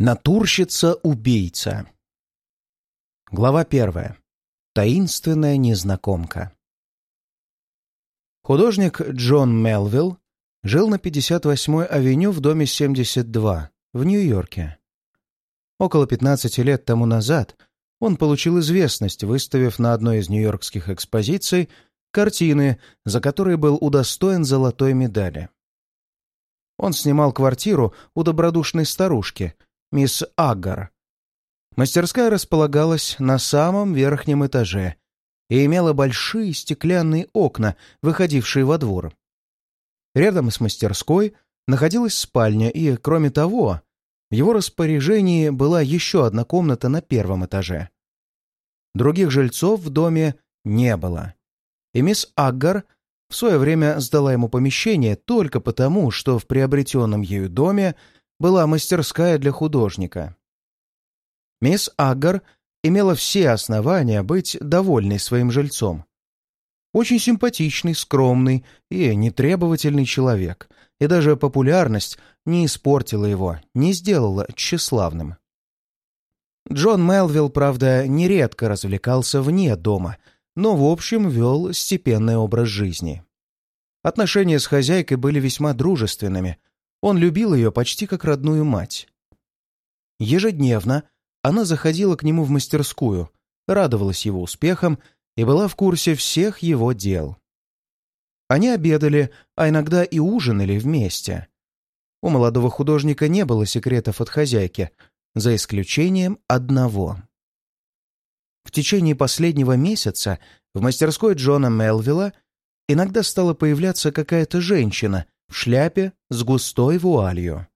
Натурщица-убийца. Глава первая. Таинственная незнакомка. Художник Джон Мелвилл жил на 58-й авеню в доме 72 в Нью-Йорке. Около 15 лет тому назад он получил известность, выставив на одной из нью-йоркских экспозиций картины, за которые был удостоен золотой медали. Он снимал квартиру у добродушной старушки – мисс Аггар. Мастерская располагалась на самом верхнем этаже и имела большие стеклянные окна, выходившие во двор. Рядом с мастерской находилась спальня, и, кроме того, в его распоряжении была еще одна комната на первом этаже. Других жильцов в доме не было. И мисс Аггар в свое время сдала ему помещение только потому, что в приобретенном ею доме была мастерская для художника. Мисс Аггар имела все основания быть довольной своим жильцом. Очень симпатичный, скромный и нетребовательный человек, и даже популярность не испортила его, не сделала тщеславным. Джон Мелвилл, правда, нередко развлекался вне дома, но в общем вел степенный образ жизни. Отношения с хозяйкой были весьма дружественными, он любил ее почти как родную мать. Ежедневно она заходила к нему в мастерскую, радовалась его успехам и была в курсе всех его дел. Они обедали, а иногда и ужинали вместе. У молодого художника не было секретов от хозяйки, за исключением одного. В течение последнего месяца в мастерской Джона Мелвилла иногда стала появляться какая-то женщина в шляпе с густой вуалью.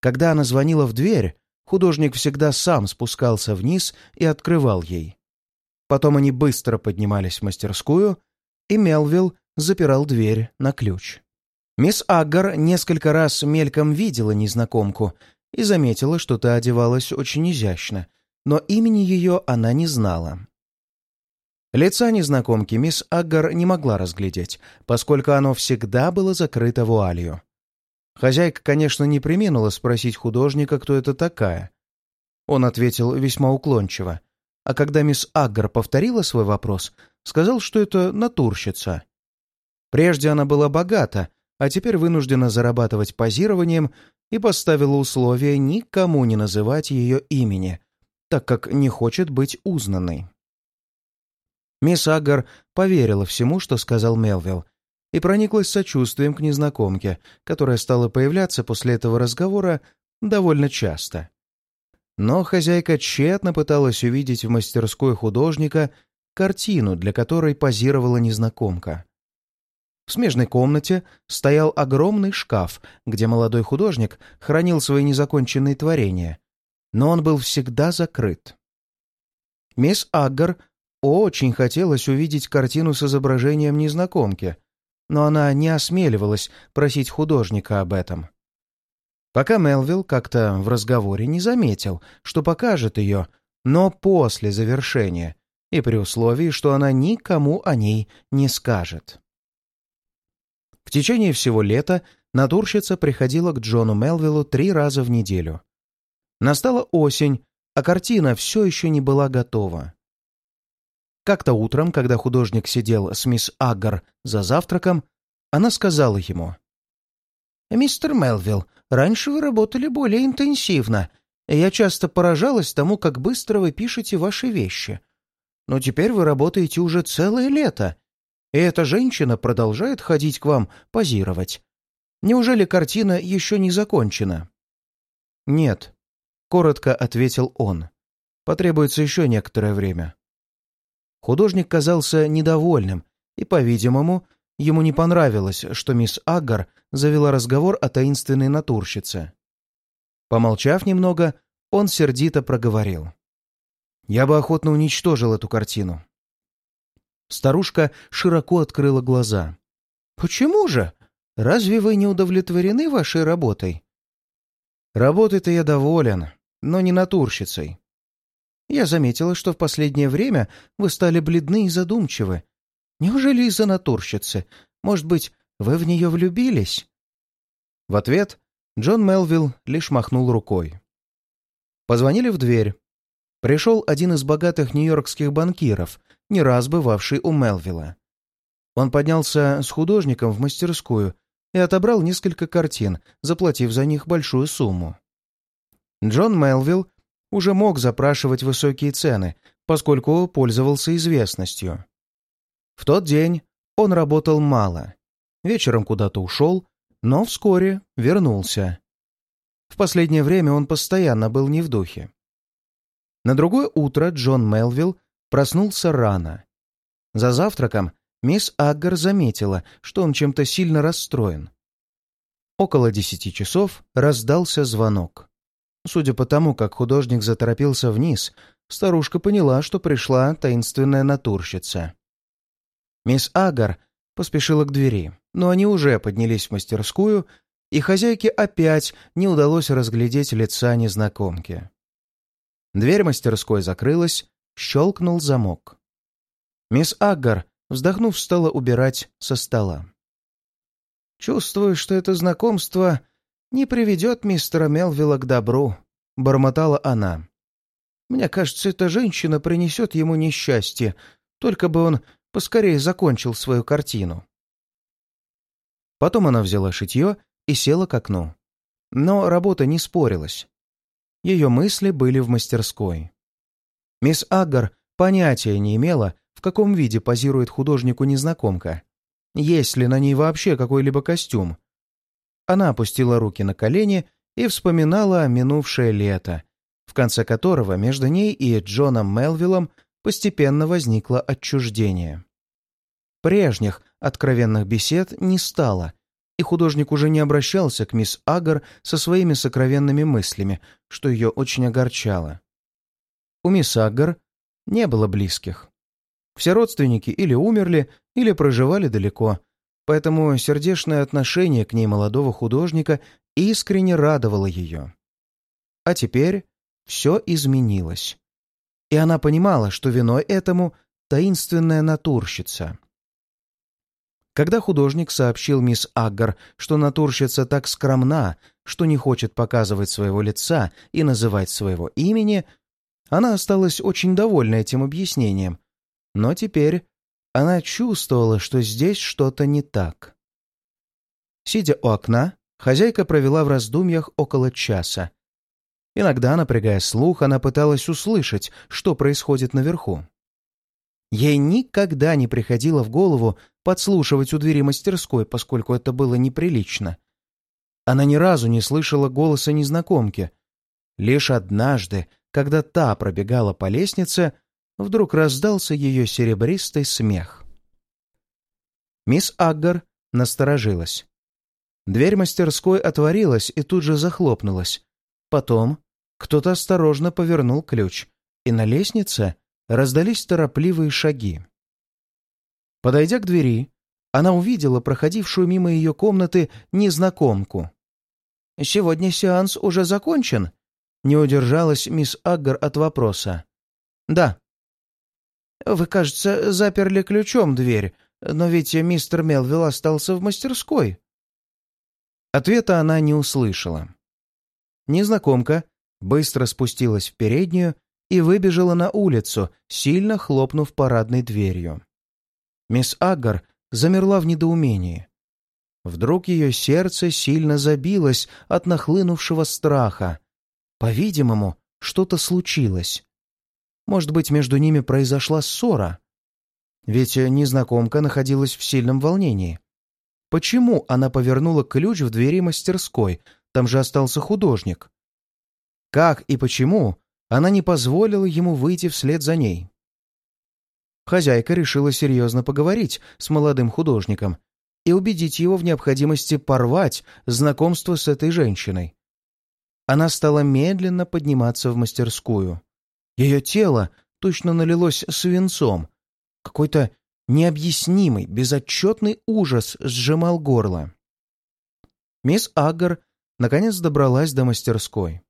Когда она звонила в дверь, художник всегда сам спускался вниз и открывал ей. Потом они быстро поднимались в мастерскую, и Мелвилл запирал дверь на ключ. Мисс Аггар несколько раз мельком видела незнакомку и заметила, что та одевалась очень изящно, но имени ее она не знала. Лица незнакомки мисс Аггар не могла разглядеть, поскольку оно всегда было закрыто вуалью. Хозяйка, конечно, не приминула спросить художника, кто это такая. Он ответил весьма уклончиво, а когда мисс Аггар повторила свой вопрос, сказал, что это натурщица. Прежде она была богата, а теперь вынуждена зарабатывать позированием и поставила условие никому не называть ее имени, так как не хочет быть узнанной. Мисс Аггар поверила всему, что сказал Мелвилл, и прониклась сочувствием к незнакомке, которая стала появляться после этого разговора довольно часто. Но хозяйка тщетно пыталась увидеть в мастерской художника картину, для которой позировала незнакомка. В смежной комнате стоял огромный шкаф, где молодой художник хранил свои незаконченные творения, но он был всегда закрыт. Мисс Аггар очень хотелось увидеть картину с изображением незнакомки, но она не осмеливалась просить художника об этом. Пока Мелвилл как-то в разговоре не заметил, что покажет ее, но после завершения, и при условии, что она никому о ней не скажет. В течение всего лета натурщица приходила к Джону Мелвиллу три раза в неделю. Настала осень, а картина все еще не была готова. Как-то утром, когда художник сидел с мисс Аггар за завтраком, она сказала ему. «Мистер Мелвилл, раньше вы работали более интенсивно, я часто поражалась тому, как быстро вы пишете ваши вещи. Но теперь вы работаете уже целое лето, и эта женщина продолжает ходить к вам позировать. Неужели картина еще не закончена?» «Нет», — коротко ответил он. «Потребуется еще некоторое время». Художник казался недовольным, и, по-видимому, ему не понравилось, что мисс Аггар завела разговор о таинственной натурщице. Помолчав немного, он сердито проговорил. «Я бы охотно уничтожил эту картину». Старушка широко открыла глаза. «Почему же? Разве вы не удовлетворены вашей работой?» «Работой-то я доволен, но не натурщицей. Я заметила, что в последнее время вы стали бледны и задумчивы. Неужели из-за натурщицы? Может быть, вы в нее влюбились?» В ответ Джон Мелвилл лишь махнул рукой. Позвонили в дверь. Пришел один из богатых нью-йоркских банкиров, не раз бывавший у Мелвилла. Он поднялся с художником в мастерскую и отобрал несколько картин, заплатив за них большую сумму. Джон Мелвилл уже мог запрашивать высокие цены, поскольку пользовался известностью. В тот день он работал мало. Вечером куда-то ушел, но вскоре вернулся. В последнее время он постоянно был не в духе. На другое утро Джон Мелвилл проснулся рано. За завтраком мисс Аггар заметила, что он чем-то сильно расстроен. Около десяти часов раздался звонок. Судя по тому, как художник заторопился вниз, старушка поняла, что пришла таинственная натурщица. Мисс Агар поспешила к двери, но они уже поднялись в мастерскую, и хозяйке опять не удалось разглядеть лица незнакомки. Дверь мастерской закрылась, щелкнул замок. Мисс Аггар, вздохнув, стала убирать со стола. «Чувствую, что это знакомство не приведет мистера Мелвилла к добру», — бормотала она. «Мне кажется, эта женщина принесет ему несчастье, только бы он поскорее закончил свою картину». Потом она взяла шитье и села к окну. Но работа не спорилась. Ее мысли были в мастерской. Мисс Аггар понятия не имела, в каком виде позирует художнику незнакомка. Есть ли на ней вообще какой-либо костюм? Она опустила руки на колени и вспоминала минувшее лето, в конце которого между ней и Джоном Мелвиллом постепенно возникло отчуждение. Прежних откровенных бесед не стало, и художник уже не обращался к мисс Агар со своими сокровенными мыслями, что ее очень огорчало. У мисс Агар не было близких. Все родственники или умерли, или проживали далеко, поэтому сердечное отношение к ней молодого художника искренне радовало ее. А теперь все изменилось. И она понимала, что виной этому таинственная натурщица. Когда художник сообщил мисс Аггар, что натурщица так скромна, что не хочет показывать своего лица и называть своего имени, она осталась очень довольна этим объяснением, но теперь она чувствовала, что здесь что-то не так. Сидя у окна, хозяйка провела в раздумьях около часа. Иногда, напрягая слух, она пыталась услышать, что происходит наверху. Ей никогда не приходило в голову подслушивать у двери мастерской, поскольку это было неприлично. Она ни разу не слышала голоса незнакомки. Лишь однажды, когда та пробегала по лестнице, вдруг раздался ее серебристый смех. Мисс Аггар насторожилась. Дверь мастерской отворилась и тут же захлопнулась. Потом кто-то осторожно повернул ключ, и на лестнице раздались торопливые шаги. Подойдя к двери, она увидела проходившую мимо ее комнаты незнакомку. «Сегодня сеанс уже закончен?» — не удержалась мисс Аггар от вопроса. «Да», «Вы, кажется, заперли ключом дверь, но ведь мистер Мелвилл остался в мастерской». Ответа она не услышала. Незнакомка быстро спустилась в переднюю и выбежала на улицу, сильно хлопнув парадной дверью. Мисс Аггар замерла в недоумении. Вдруг ее сердце сильно забилось от нахлынувшего страха. По-видимому, что-то случилось. Может быть, между ними произошла ссора? Ведь незнакомка находилась в сильном волнении. Почему она повернула ключ в двери мастерской? Там же остался художник. Как и почему она не позволила ему выйти вслед за ней? Хозяйка решила серьезно поговорить с молодым художником и убедить его в необходимости порвать знакомство с этой женщиной. Она стала медленно подниматься в мастерскую. Ее тело точно налилось свинцом. Какой-то необъяснимый, безотчетный ужас сжимал горло. Мисс Аггар наконец добралась до мастерской.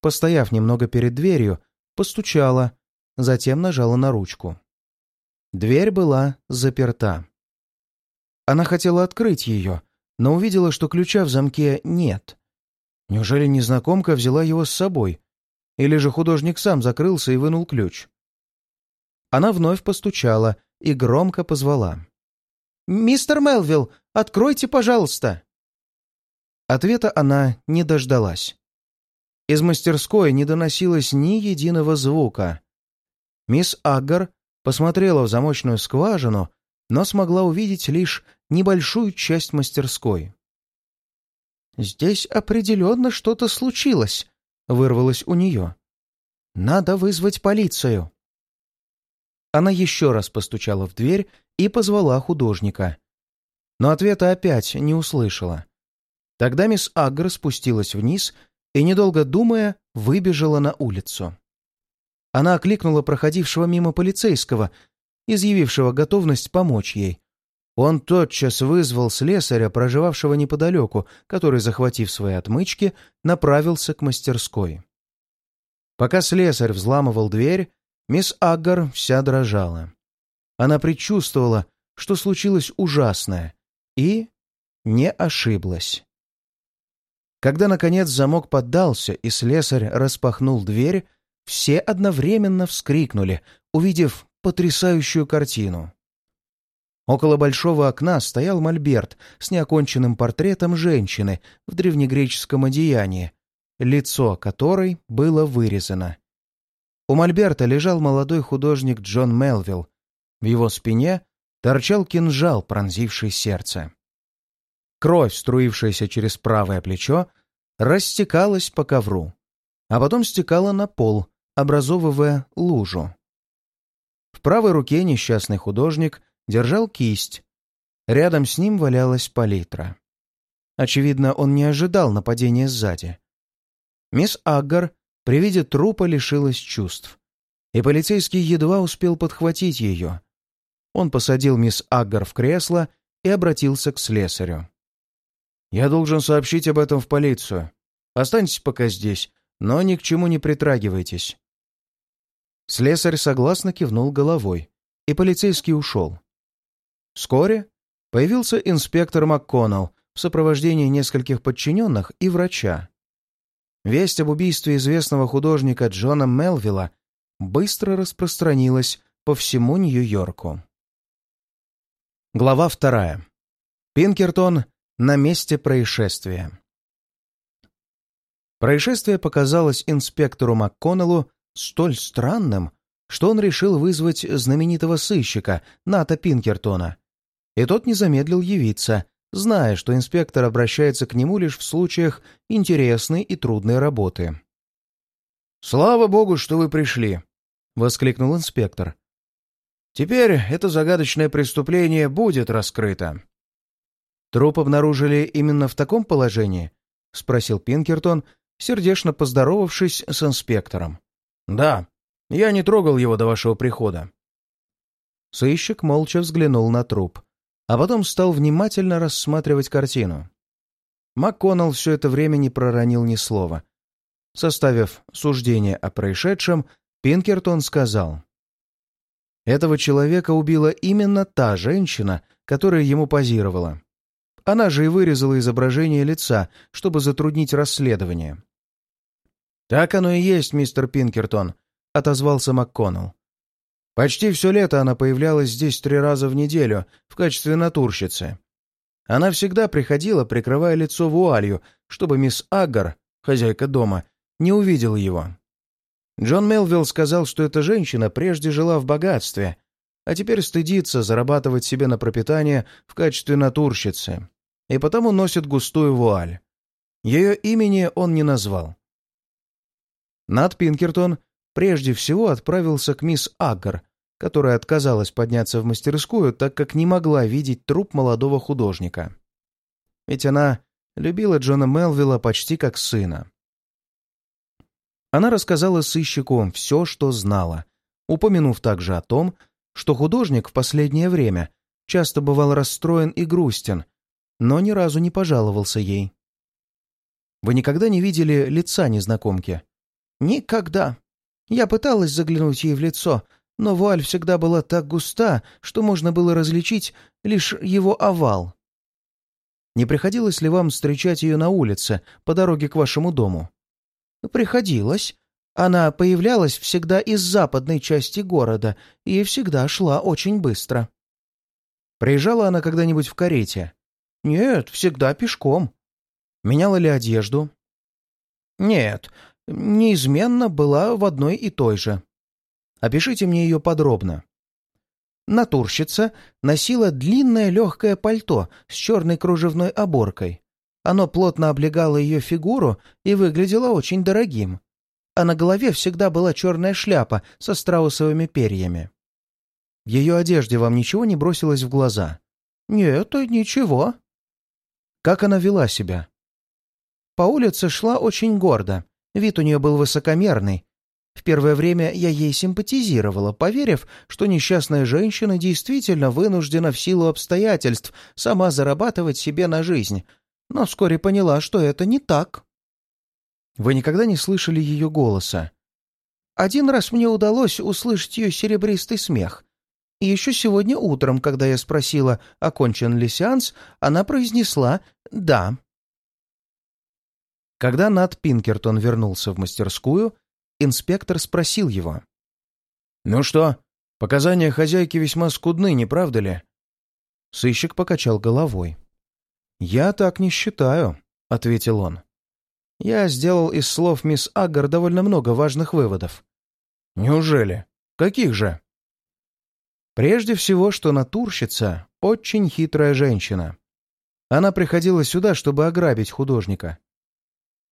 Постояв немного перед дверью, постучала, затем нажала на ручку. Дверь была заперта. Она хотела открыть ее, но увидела, что ключа в замке нет. Неужели незнакомка взяла его с собой? Или же художник сам закрылся и вынул ключ? Она вновь постучала и громко позвала. «Мистер Мелвилл, откройте, пожалуйста!» Ответа она не дождалась. Из мастерской не доносилось ни единого звука. Мисс Аггар посмотрела в замочную скважину, но смогла увидеть лишь небольшую часть мастерской. «Здесь определенно что-то случилось», — вырвалось у нее. «Надо вызвать полицию». Она еще раз постучала в дверь и позвала художника. Но ответа опять не услышала. Тогда мисс Агра спустилась вниз и, недолго думая, выбежала на улицу. Она окликнула проходившего мимо полицейского, изъявившего готовность помочь ей. Он тотчас вызвал слесаря, проживавшего неподалеку, который, захватив свои отмычки, направился к мастерской. Пока слесарь взламывал дверь, мисс Аггар вся дрожала. Она предчувствовала, что случилось ужасное, и не ошиблась. Когда, наконец, замок поддался и слесарь распахнул дверь, все одновременно вскрикнули, увидев потрясающую картину. Около большого окна стоял мольберт с неоконченным портретом женщины в древнегреческом одеянии, лицо которой было вырезано. У мольберта лежал молодой художник Джон Мелвилл. В его спине торчал кинжал, пронзивший сердце. Кровь, струившаяся через правое плечо, растекалась по ковру, а потом стекала на пол, образовывая лужу. В правой руке несчастный художник держал кисть. Рядом с ним валялась палитра. Очевидно, он не ожидал нападения сзади. Мисс Аггар при виде трупа лишилась чувств, и полицейский едва успел подхватить ее. Он посадил мисс Аггар в кресло и обратился к слесарю. «Я должен сообщить об этом в полицию. Останьтесь пока здесь, но ни к чему не притрагивайтесь». Слесарь согласно кивнул головой, и полицейский ушел. Вскоре появился инспектор МакКоннелл в сопровождении нескольких подчиненных и врача. Весть об убийстве известного художника Джона Мелвилла быстро распространилась по всему Нью-Йорку. Глава вторая. Пинкертон на месте происшествия. Происшествие показалось инспектору МакКоннеллу столь странным, что он решил вызвать знаменитого сыщика Ната Пинкертона. И тот не замедлил явиться, зная, что инспектор обращается к нему лишь в случаях интересной и трудной работы. «Слава богу, что вы пришли!» — воскликнул инспектор. «Теперь это загадочное преступление будет раскрыто». «Труп обнаружили именно в таком положении?» — спросил Пинкертон, сердечно поздоровавшись с инспектором. «Да, я не трогал его до вашего прихода». Сыщик молча взглянул на труп, а потом стал внимательно рассматривать картину. МакКоннелл все это время не проронил ни слова. Составив суждение о происшедшем, Пинкертон сказал. «Этого человека убила именно та женщина, которая ему позировала. Она же и вырезала изображение лица, чтобы затруднить расследование. «Так оно и есть, мистер Пинкертон», — отозвался МакКоннелл. «Почти все лето она появлялась здесь три раза в неделю в качестве натурщицы. Она всегда приходила, прикрывая лицо вуалью, чтобы мисс Аггар, хозяйка дома, не увидела его. Джон Мелвилл сказал, что эта женщина прежде жила в богатстве, а теперь стыдится зарабатывать себе на пропитание в качестве натурщицы и потому носит густую вуаль. Ее имени он не назвал. Над Пинкертон прежде всего отправился к мисс Аггар, которая отказалась подняться в мастерскую, так как не могла видеть труп молодого художника. Ведь она любила Джона Мелвилла почти как сына. Она рассказала сыщику все, что знала, упомянув также о том, что художник в последнее время часто бывал расстроен и грустен, но ни разу не пожаловался ей. «Вы никогда не видели лица незнакомки?» «Никогда. Я пыталась заглянуть ей в лицо, но вуаль всегда была так густа, что можно было различить лишь его овал». «Не приходилось ли вам встречать ее на улице, по дороге к вашему дому?» «Приходилось. Она появлялась всегда из западной части города и всегда шла очень быстро. Приезжала она когда-нибудь в карете? Нет, всегда пешком. Меняла ли одежду? Нет, неизменно была в одной и той же. Опишите мне ее подробно. Натурщица носила длинное легкое пальто с черной кружевной оборкой. Оно плотно облегало ее фигуру и выглядело очень дорогим а на голове всегда была черная шляпа со страусовыми перьями. В ее одежде вам ничего не бросилось в глаза? Нет, ничего. Как она вела себя? По улице шла очень гордо, вид у нее был высокомерный. В первое время я ей симпатизировала, поверив, что несчастная женщина действительно вынуждена в силу обстоятельств сама зарабатывать себе на жизнь, но вскоре поняла, что это не так. Вы никогда не слышали ее голоса? Один раз мне удалось услышать ее серебристый смех. И еще сегодня утром, когда я спросила, окончен ли сеанс, она произнесла «да». Когда Нат Пинкертон вернулся в мастерскую, инспектор спросил его. «Ну что, показания хозяйки весьма скудны, не правда ли?» Сыщик покачал головой. «Я так не считаю», — ответил он. Я сделал из слов мисс Аггар довольно много важных выводов. Неужели? Каких же? Прежде всего, что натурщица — очень хитрая женщина. Она приходила сюда, чтобы ограбить художника.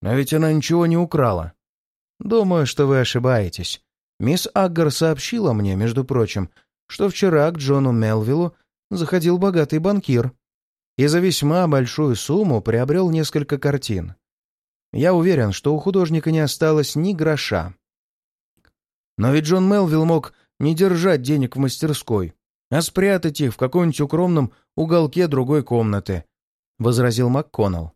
Но ведь она ничего не украла. Думаю, что вы ошибаетесь. Мисс Аггар сообщила мне, между прочим, что вчера к Джону Мелвиллу заходил богатый банкир и за весьма большую сумму приобрел несколько картин. Я уверен, что у художника не осталось ни гроша. Но ведь Джон Мелвилл мог не держать денег в мастерской, а спрятать их в каком-нибудь укромном уголке другой комнаты, — возразил МакКоннелл.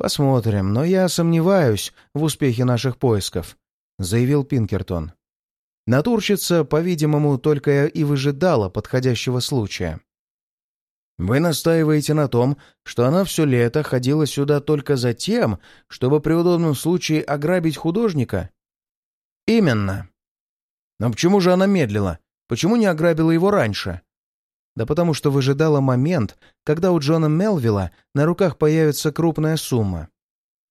«Посмотрим, но я сомневаюсь в успехе наших поисков», — заявил Пинкертон. Натурщица, по-видимому, только и выжидала подходящего случая. Вы настаиваете на том, что она все лето ходила сюда только за тем, чтобы при удобном случае ограбить художника? Именно. Но почему же она медлила? Почему не ограбила его раньше? Да потому что выжидала момент, когда у Джона Мелвилла на руках появится крупная сумма.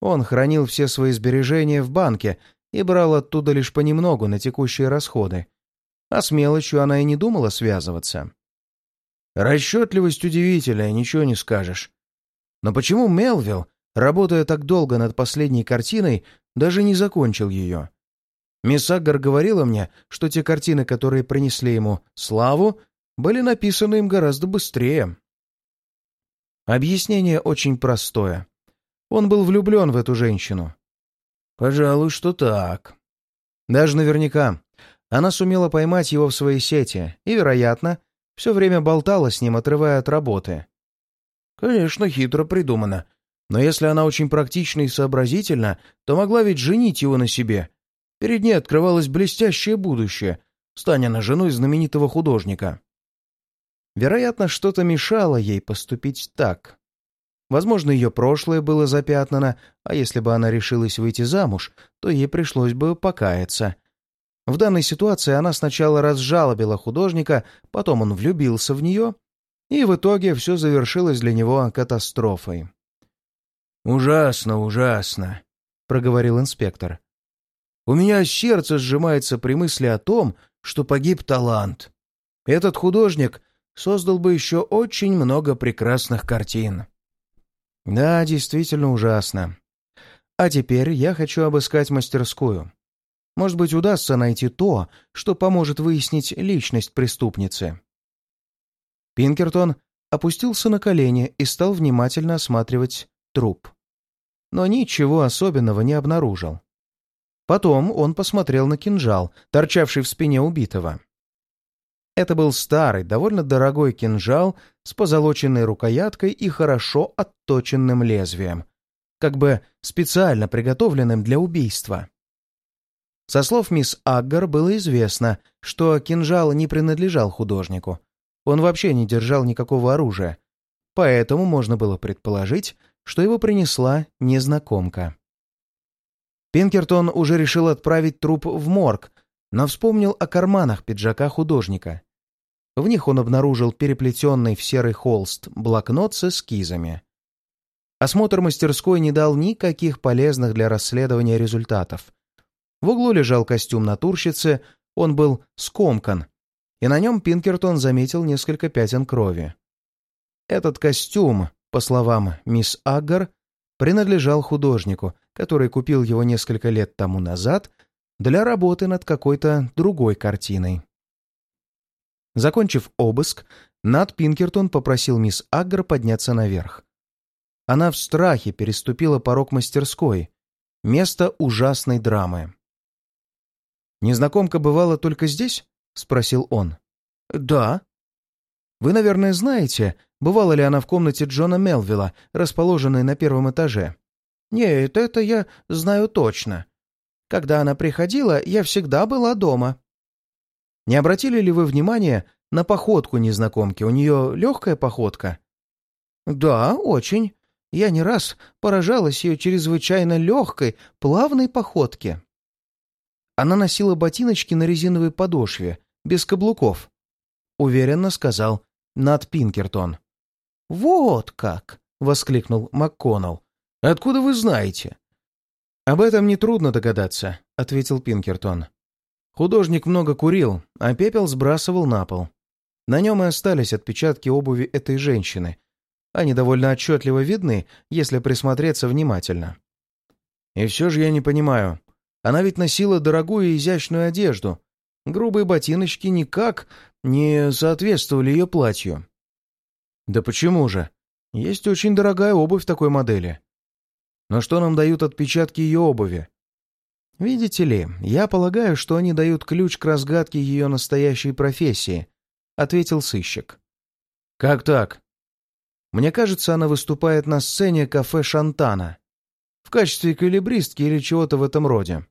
Он хранил все свои сбережения в банке и брал оттуда лишь понемногу на текущие расходы. А с мелочью она и не думала связываться. Расчетливость удивительная, ничего не скажешь. Но почему Мелвилл, работая так долго над последней картиной, даже не закончил ее? Мисс Аггар говорила мне, что те картины, которые принесли ему славу, были написаны им гораздо быстрее. Объяснение очень простое. Он был влюблен в эту женщину. Пожалуй, что так. Даже наверняка. Она сумела поймать его в своей сети и, вероятно, все время болтала с ним, отрывая от работы. Конечно, хитро придумано. Но если она очень практична и сообразительна, то могла ведь женить его на себе. Перед ней открывалось блестящее будущее, станя на женой знаменитого художника. Вероятно, что-то мешало ей поступить так. Возможно, ее прошлое было запятнано, а если бы она решилась выйти замуж, то ей пришлось бы покаяться — в данной ситуации она сначала разжалобила художника, потом он влюбился в нее, и в итоге все завершилось для него катастрофой. «Ужасно, ужасно», — проговорил инспектор. «У меня сердце сжимается при мысли о том, что погиб талант. Этот художник создал бы еще очень много прекрасных картин». «Да, действительно ужасно. А теперь я хочу обыскать мастерскую. Может быть, удастся найти то, что поможет выяснить личность преступницы. Пинкертон опустился на колени и стал внимательно осматривать труп. Но ничего особенного не обнаружил. Потом он посмотрел на кинжал, торчавший в спине убитого. Это был старый, довольно дорогой кинжал с позолоченной рукояткой и хорошо отточенным лезвием, как бы специально приготовленным для убийства. Со слов мисс Аггар было известно, что кинжал не принадлежал художнику. Он вообще не держал никакого оружия. Поэтому можно было предположить, что его принесла незнакомка. Пинкертон уже решил отправить труп в морг, но вспомнил о карманах пиджака художника. В них он обнаружил переплетенный в серый холст блокнот с эскизами. Осмотр мастерской не дал никаких полезных для расследования результатов. В углу лежал костюм натурщицы, он был скомкан, и на нем Пинкертон заметил несколько пятен крови. Этот костюм, по словам мисс Аггар, принадлежал художнику, который купил его несколько лет тому назад для работы над какой-то другой картиной. Закончив обыск, Нат Пинкертон попросил мисс Аггар подняться наверх. Она в страхе переступила порог мастерской, место ужасной драмы. «Незнакомка бывала только здесь?» — спросил он. «Да». «Вы, наверное, знаете, бывала ли она в комнате Джона Мелвилла, расположенной на первом этаже?» «Нет, это я знаю точно. Когда она приходила, я всегда была дома». «Не обратили ли вы внимания на походку незнакомки? У нее легкая походка?» «Да, очень. Я не раз поражалась ее чрезвычайно легкой, плавной походке». Она носила ботиночки на резиновой подошве, без каблуков. Уверенно сказал Нат Пинкертон. «Вот как!» — воскликнул МакКоннелл. «Откуда вы знаете?» «Об этом нетрудно догадаться», — ответил Пинкертон. Художник много курил, а пепел сбрасывал на пол. На нем и остались отпечатки обуви этой женщины. Они довольно отчетливо видны, если присмотреться внимательно. И все же я не понимаю, она ведь носила дорогую и изящную одежду. Грубые ботиночки никак не соответствовали ее платью. Да почему же? Есть очень дорогая обувь такой модели. Но что нам дают отпечатки ее обуви? Видите ли, я полагаю, что они дают ключ к разгадке ее настоящей профессии, ответил сыщик. Как так? Мне кажется, она выступает на сцене кафе Шантана в качестве эквилибристки или чего-то в этом роде.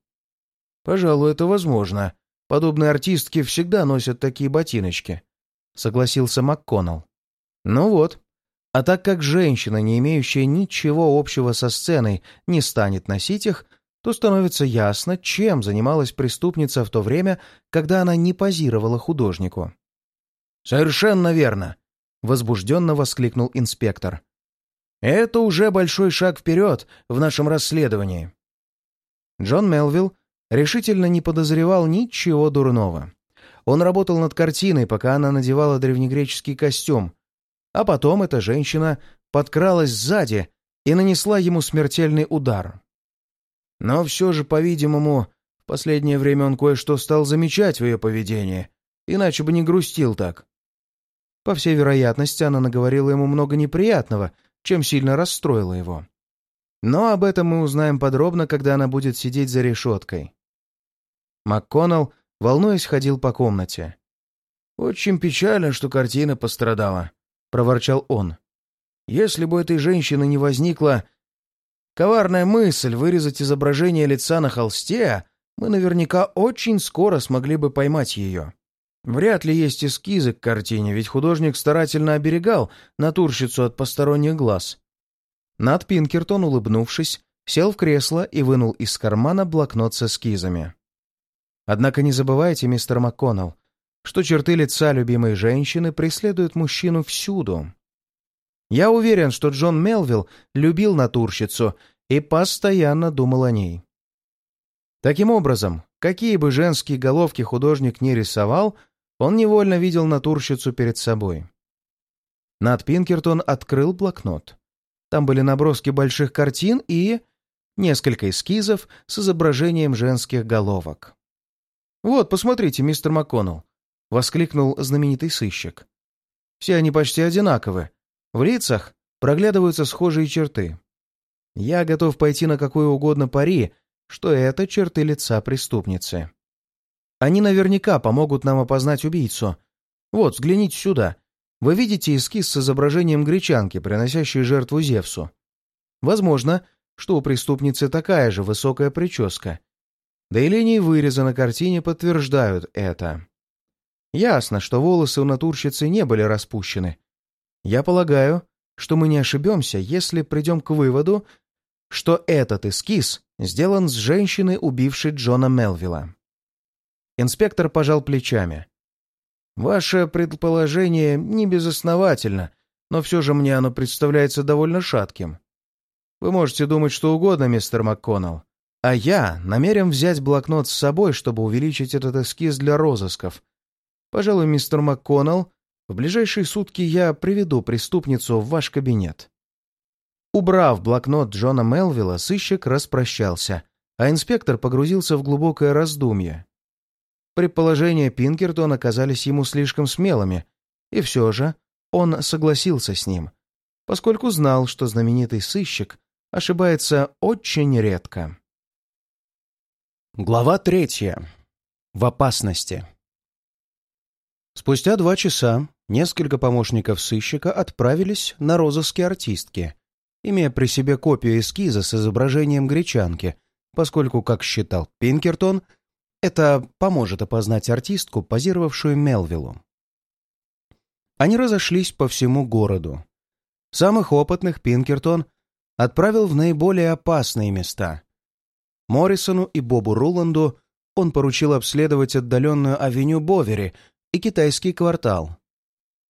Пожалуй, это возможно. Подобные артистки всегда носят такие ботиночки, согласился МакКоннелл. Ну вот. А так как женщина, не имеющая ничего общего со сценой, не станет носить их, то становится ясно, чем занималась преступница в то время, когда она не позировала художнику. «Совершенно верно!» — возбужденно воскликнул инспектор. Это уже большой шаг вперед в нашем расследовании. Джон Мелвилл решительно не подозревал ничего дурного. Он работал над картиной, пока она надевала древнегреческий костюм, а потом эта женщина подкралась сзади и нанесла ему смертельный удар. Но все же, по-видимому, в последнее время он кое-что стал замечать в ее поведении, иначе бы не грустил так. По всей вероятности, она наговорила ему много неприятного — чем сильно расстроила его. Но об этом мы узнаем подробно, когда она будет сидеть за решеткой. МакКоннелл, волнуясь, ходил по комнате. «Очень печально, что картина пострадала», — проворчал он. «Если бы этой женщины не возникла коварная мысль вырезать изображение лица на холсте, мы наверняка очень скоро смогли бы поймать ее. Вряд ли есть эскизы к картине, ведь художник старательно оберегал натурщицу от посторонних глаз. Над Пинкертон, улыбнувшись, сел в кресло и вынул из кармана блокнот с эскизами. Однако не забывайте, мистер МакКоннелл, что черты лица любимой женщины преследуют мужчину всюду. Я уверен, что Джон Мелвилл любил натурщицу и постоянно думал о ней. Таким образом, какие бы женские головки художник не рисовал, он невольно видел натурщицу перед собой. Над Пинкертон открыл блокнот. Там были наброски больших картин и несколько эскизов с изображением женских головок. «Вот, посмотрите, мистер МакКоннелл!» — воскликнул знаменитый сыщик. «Все они почти одинаковы. В лицах проглядываются схожие черты. Я готов пойти на какое угодно пари, что это черты лица преступницы. Они наверняка помогут нам опознать убийцу. Вот, взгляните сюда. Вы видите эскиз с изображением гречанки, приносящей жертву Зевсу. Возможно, что у преступницы такая же высокая прическа. Да и линии выреза на картине подтверждают это. Ясно, что волосы у натурщицы не были распущены. Я полагаю, что мы не ошибемся, если придем к выводу, что этот эскиз сделан с женщиной, убившей Джона Мелвилла. Инспектор пожал плечами. «Ваше предположение не безосновательно, но все же мне оно представляется довольно шатким. Вы можете думать что угодно, мистер МакКоннелл, а я намерен взять блокнот с собой, чтобы увеличить этот эскиз для розысков. Пожалуй, мистер МакКоннелл, в ближайшие сутки я приведу преступницу в ваш кабинет». Убрав блокнот Джона Мелвилла, сыщик распрощался, а инспектор погрузился в глубокое раздумье. Предположения Пинкертона оказались ему слишком смелыми, и все же он согласился с ним, поскольку знал, что знаменитый сыщик ошибается очень редко. Глава третья. В опасности. Спустя два часа несколько помощников сыщика отправились на розыски артистки, имея при себе копию эскиза с изображением гречанки, поскольку, как считал Пинкертон, это поможет опознать артистку, позировавшую Мелвиллу. Они разошлись по всему городу. Самых опытных Пинкертон отправил в наиболее опасные места. Моррисону и Бобу Руланду он поручил обследовать отдаленную авеню Бовери и китайский квартал.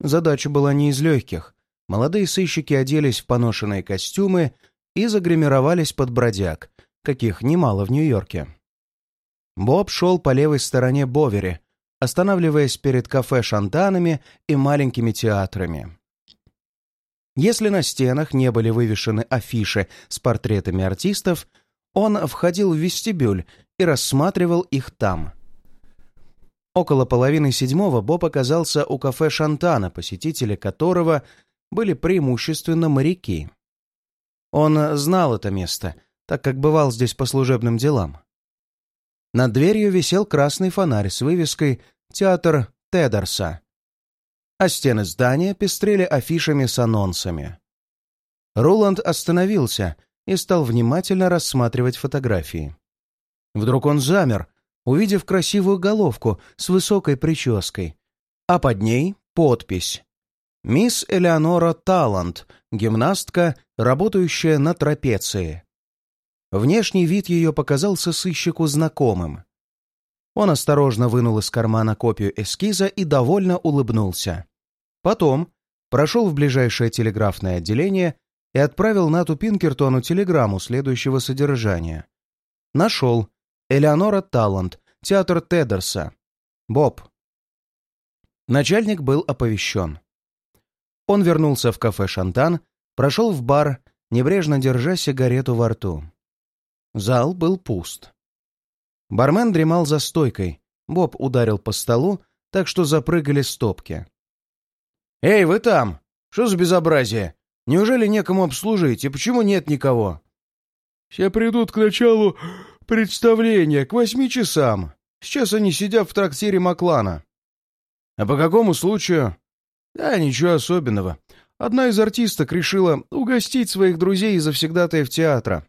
Задача была не из легких. Молодые сыщики оделись в поношенные костюмы и загримировались под бродяг, каких немало в Нью-Йорке. Боб шел по левой стороне Бовери, останавливаясь перед кафе-шантанами и маленькими театрами. Если на стенах не были вывешены афиши с портретами артистов, он входил в вестибюль и рассматривал их там. Около половины седьмого Боб оказался у кафе Шантана, посетители которого были преимущественно моряки. Он знал это место, так как бывал здесь по служебным делам. Над дверью висел красный фонарь с вывеской «Театр Тедерса», а стены здания пестрели афишами с анонсами. Роланд остановился и стал внимательно рассматривать фотографии. Вдруг он замер, увидев красивую головку с высокой прической, а под ней подпись «Мисс Элеонора Талант, гимнастка, работающая на трапеции». Внешний вид ее показался сыщику знакомым. Он осторожно вынул из кармана копию эскиза и довольно улыбнулся. Потом прошел в ближайшее телеграфное отделение и отправил Нату Пинкертону телеграмму следующего содержания. Нашел. Элеонора Талант, театр Тедерса. Боб. Начальник был оповещен. Он вернулся в кафе «Шантан», прошел в бар, небрежно держа сигарету во рту. Зал был пуст. Бармен дремал за стойкой. Боб ударил по столу, так что запрыгали стопки. «Эй, вы там! Что за безобразие? Неужели некому обслужить, и почему нет никого?» «Все придут к началу представления, к восьми часам. Сейчас они сидят в трактире Маклана». «А по какому случаю?» «Да, ничего особенного. Одна из артисток решила угостить своих друзей и завсегдатаев театра.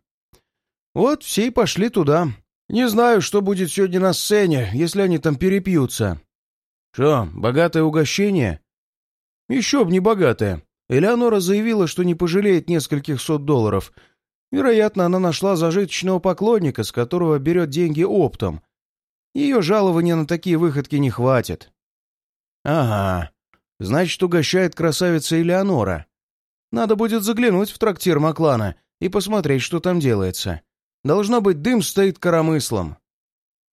Вот все и пошли туда. Не знаю, что будет сегодня на сцене, если они там перепьются. Что, богатое угощение? Еще б не богатое. Элеонора заявила, что не пожалеет нескольких сот долларов. Вероятно, она нашла зажиточного поклонника, с которого берет деньги оптом. Ее жалования на такие выходки не хватит. Ага, значит, угощает красавица Элеонора. Надо будет заглянуть в трактир Маклана и посмотреть, что там делается. Должно быть, дым стоит коромыслом.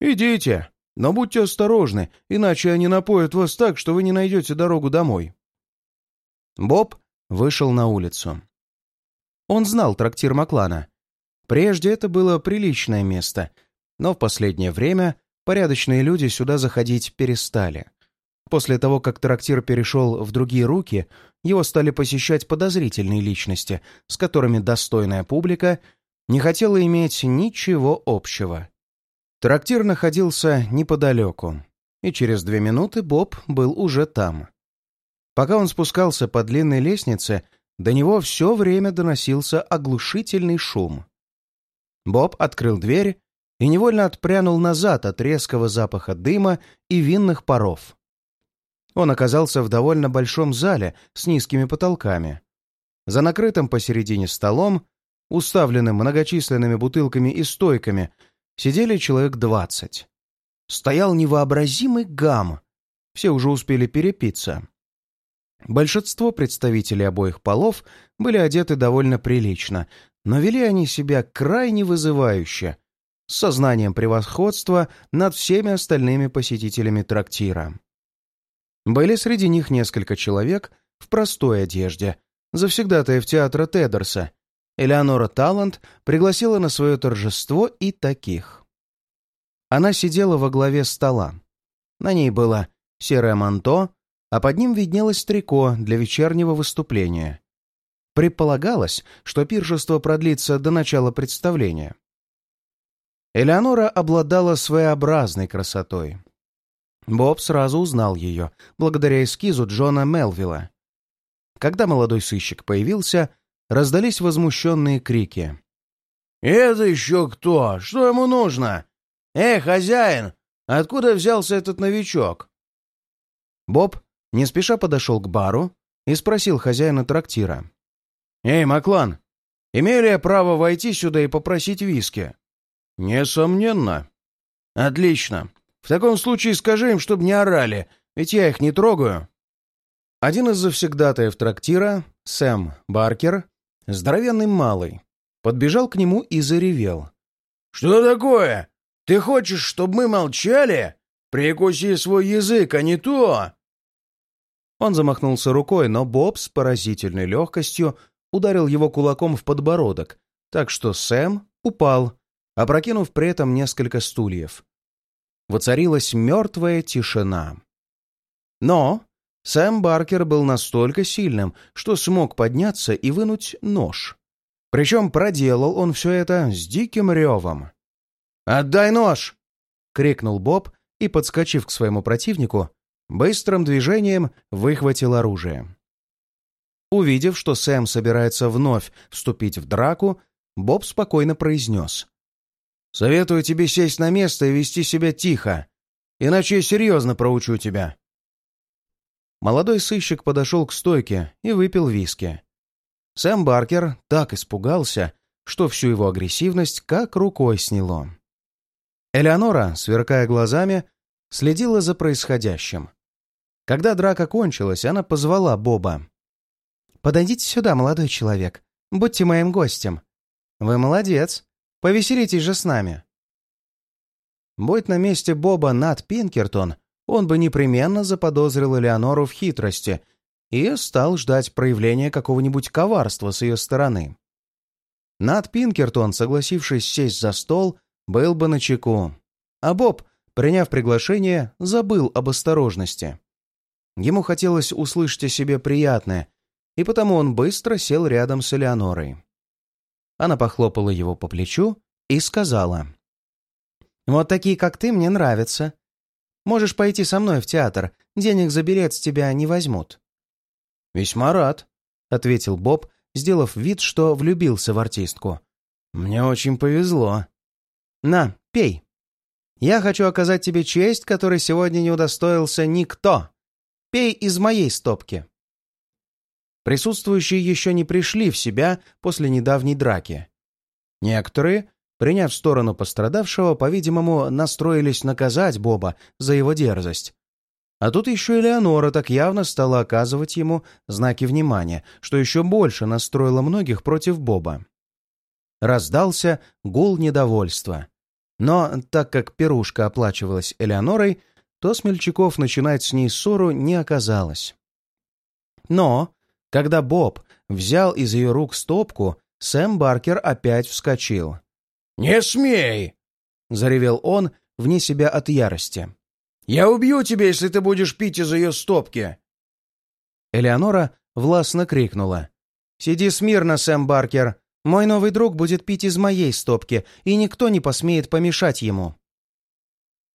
Идите, но будьте осторожны, иначе они напоят вас так, что вы не найдете дорогу домой. Боб вышел на улицу. Он знал трактир Маклана. Прежде это было приличное место, но в последнее время порядочные люди сюда заходить перестали. После того, как трактир перешел в другие руки, его стали посещать подозрительные личности, с которыми достойная публика не хотела иметь ничего общего. Трактир находился неподалеку, и через две минуты Боб был уже там. Пока он спускался по длинной лестнице, до него все время доносился оглушительный шум. Боб открыл дверь и невольно отпрянул назад от резкого запаха дыма и винных паров. Он оказался в довольно большом зале с низкими потолками. За накрытым посередине столом уставленным многочисленными бутылками и стойками, сидели человек двадцать. Стоял невообразимый гам. Все уже успели перепиться. Большинство представителей обоих полов были одеты довольно прилично, но вели они себя крайне вызывающе, с сознанием превосходства над всеми остальными посетителями трактира. Были среди них несколько человек в простой одежде, завсегдатаев театра Тедерса. Элеонора Талант пригласила на свое торжество и таких. Она сидела во главе стола. На ней было серое манто, а под ним виднелось трико для вечернего выступления. Предполагалось, что пиршество продлится до начала представления. Элеонора обладала своеобразной красотой. Боб сразу узнал ее, благодаря эскизу Джона Мелвилла. Когда молодой сыщик появился, раздались возмущенные крики. «Это еще кто? Что ему нужно? Эй, хозяин, откуда взялся этот новичок?» Боб не спеша подошел к бару и спросил хозяина трактира. «Эй, Маклан, имею ли я право войти сюда и попросить виски?» «Несомненно». «Отлично. В таком случае скажи им, чтобы не орали, ведь я их не трогаю». Один из завсегдатаев трактира, Сэм Баркер, здоровенный малый, подбежал к нему и заревел. «Что такое? Ты хочешь, чтобы мы молчали? Прикуси свой язык, а не то!» Он замахнулся рукой, но Боб с поразительной легкостью ударил его кулаком в подбородок, так что Сэм упал, опрокинув при этом несколько стульев. Воцарилась мертвая тишина. Но Сэм Баркер был настолько сильным, что смог подняться и вынуть нож. Причем проделал он все это с диким ревом. «Отдай нож!» — крикнул Боб и, подскочив к своему противнику, быстрым движением выхватил оружие. Увидев, что Сэм собирается вновь вступить в драку, Боб спокойно произнес. «Советую тебе сесть на место и вести себя тихо, иначе я серьезно проучу тебя. Молодой сыщик подошел к стойке и выпил виски. Сэм Баркер так испугался, что всю его агрессивность как рукой сняло. Элеонора, сверкая глазами, следила за происходящим. Когда драка кончилась, она позвала Боба. «Подойдите сюда, молодой человек. Будьте моим гостем. Вы молодец. Повеселитесь же с нами». Будь на месте Боба Нат Пинкертон, он бы непременно заподозрил Элеонору в хитрости и стал ждать проявления какого-нибудь коварства с ее стороны. Над Пинкертон, согласившись сесть за стол, был бы на чеку, а Боб, приняв приглашение, забыл об осторожности. Ему хотелось услышать о себе приятное, и потому он быстро сел рядом с Элеонорой. Она похлопала его по плечу и сказала. «Вот такие, как ты, мне нравятся. Можешь пойти со мной в театр. Денег за билет с тебя не возьмут». «Весьма рад», — ответил Боб, сделав вид, что влюбился в артистку. «Мне очень повезло». «На, пей. Я хочу оказать тебе честь, которой сегодня не удостоился никто. Пей из моей стопки». Присутствующие еще не пришли в себя после недавней драки. Некоторые Приняв сторону пострадавшего, по-видимому, настроились наказать Боба за его дерзость. А тут еще и Леонора так явно стала оказывать ему знаки внимания, что еще больше настроило многих против Боба. Раздался гул недовольства. Но так как пирушка оплачивалась Элеонорой, то смельчаков начинать с ней ссору не оказалось. Но, когда Боб взял из ее рук стопку, Сэм Баркер опять вскочил. «Не смей!» — заревел он вне себя от ярости. «Я убью тебя, если ты будешь пить из ее стопки!» Элеонора властно крикнула. «Сиди смирно, Сэм Баркер. Мой новый друг будет пить из моей стопки, и никто не посмеет помешать ему».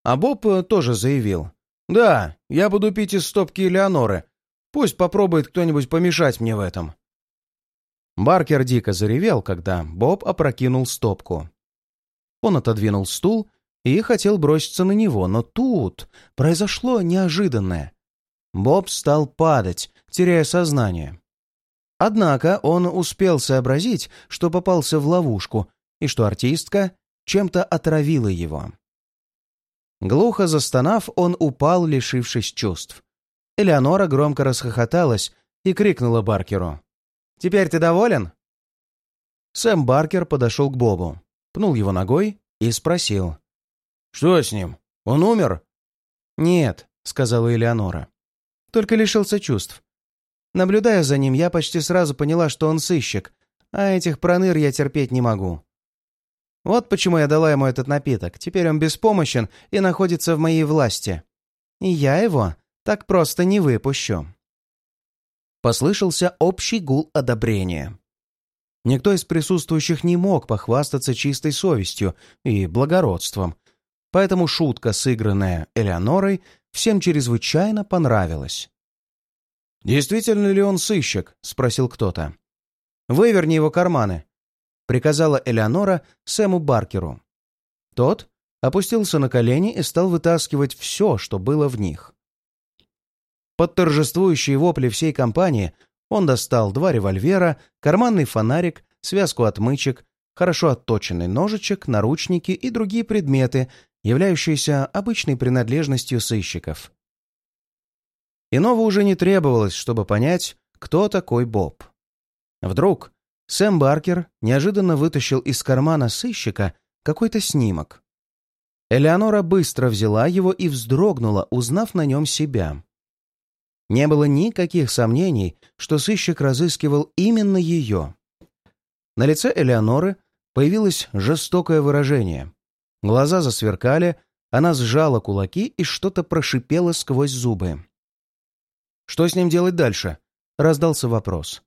А Боб тоже заявил. «Да, я буду пить из стопки Элеоноры. Пусть попробует кто-нибудь помешать мне в этом». Баркер дико заревел, когда Боб опрокинул стопку. Он отодвинул стул и хотел броситься на него, но тут произошло неожиданное. Боб стал падать, теряя сознание. Однако он успел сообразить, что попался в ловушку и что артистка чем-то отравила его. Глухо застонав, он упал, лишившись чувств. Элеонора громко расхохоталась и крикнула Баркеру. «Теперь ты доволен?» Сэм Баркер подошел к Бобу, пнул его ногой и спросил. «Что с ним? Он умер?» «Нет», — сказала Элеонора. «Только лишился чувств. Наблюдая за ним, я почти сразу поняла, что он сыщик, а этих проныр я терпеть не могу. Вот почему я дала ему этот напиток. Теперь он беспомощен и находится в моей власти. И я его так просто не выпущу. Послышался общий гул одобрения. Никто из присутствующих не мог похвастаться чистой совестью и благородством, поэтому шутка, сыгранная Элеонорой, всем чрезвычайно понравилась. «Действительно ли он сыщик?» — спросил кто-то. «Выверни его карманы», — приказала Элеонора Сэму Баркеру. Тот опустился на колени и стал вытаскивать все, что было в них. Под торжествующие вопли всей компании он достал два револьвера, карманный фонарик, связку отмычек, хорошо отточенный ножичек, наручники и другие предметы, являющиеся обычной принадлежностью сыщиков. Иного уже не требовалось, чтобы понять, кто такой Боб. Вдруг Сэм Баркер неожиданно вытащил из кармана сыщика какой-то снимок. Элеонора быстро взяла его и вздрогнула, узнав на нем себя. Не было никаких сомнений, что сыщик разыскивал именно ее. На лице Элеоноры появилось жестокое выражение. Глаза засверкали, она сжала кулаки и что-то прошипела сквозь зубы. Что с ним делать дальше?» — раздался вопрос.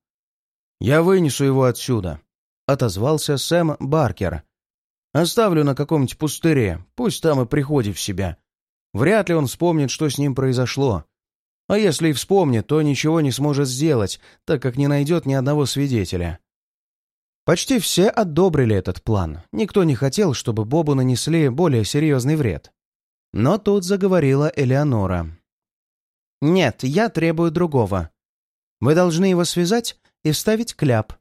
«Я вынесу его отсюда», — отозвался Сэм Баркер. «Оставлю на каком-нибудь пустыре, пусть там и приходит в себя. Вряд ли он вспомнит, что с ним произошло. А если и вспомнит, то ничего не сможет сделать, так как не найдет ни одного свидетеля». Почти все одобрили этот план. Никто не хотел, чтобы Бобу нанесли более серьезный вред. Но тут заговорила Элеонора. «Нет, я требую другого. Вы должны его связать и вставить кляп.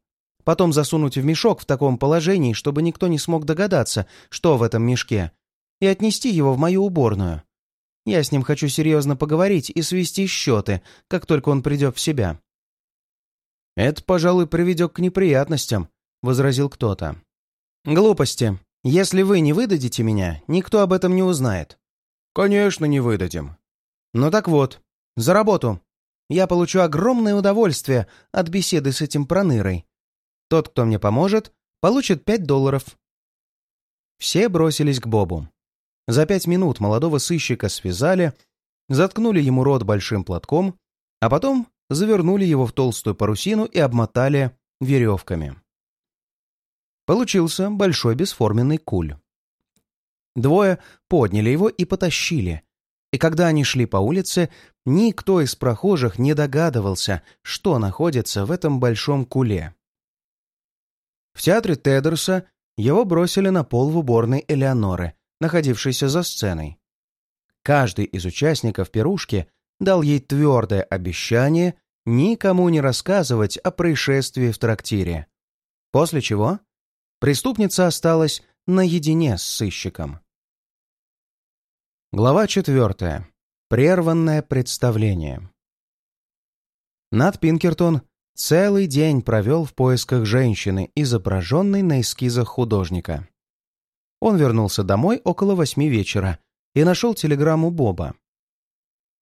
Потом засунуть в мешок в таком положении, чтобы никто не смог догадаться, что в этом мешке, и отнести его в мою уборную. Я с ним хочу серьезно поговорить и свести счеты, как только он придет в себя». «Это, пожалуй, приведет к неприятностям», — возразил кто-то. «Глупости. Если вы не выдадите меня, никто об этом не узнает». «Конечно, не выдадим». «Ну так вот, за работу! Я получу огромное удовольствие от беседы с этим пронырой. Тот, кто мне поможет, получит пять долларов». Все бросились к Бобу. За пять минут молодого сыщика связали, заткнули ему рот большим платком, а потом завернули его в толстую парусину и обмотали веревками. Получился большой бесформенный куль. Двое подняли его и потащили, и когда они шли по улице, никто из прохожих не догадывался, что находится в этом большом куле. В театре Тедерса его бросили на пол в уборной Элеоноры, находившейся за сценой. Каждый из участников пирушки дал ей твердое обещание никому не рассказывать о происшествии в трактире. После чего преступница осталась наедине с сыщиком. Глава четвертая. Прерванное представление. Над Пинкертон целый день провел в поисках женщины, изображенной на эскизах художника. Он вернулся домой около восьми вечера и нашел телеграмму Боба.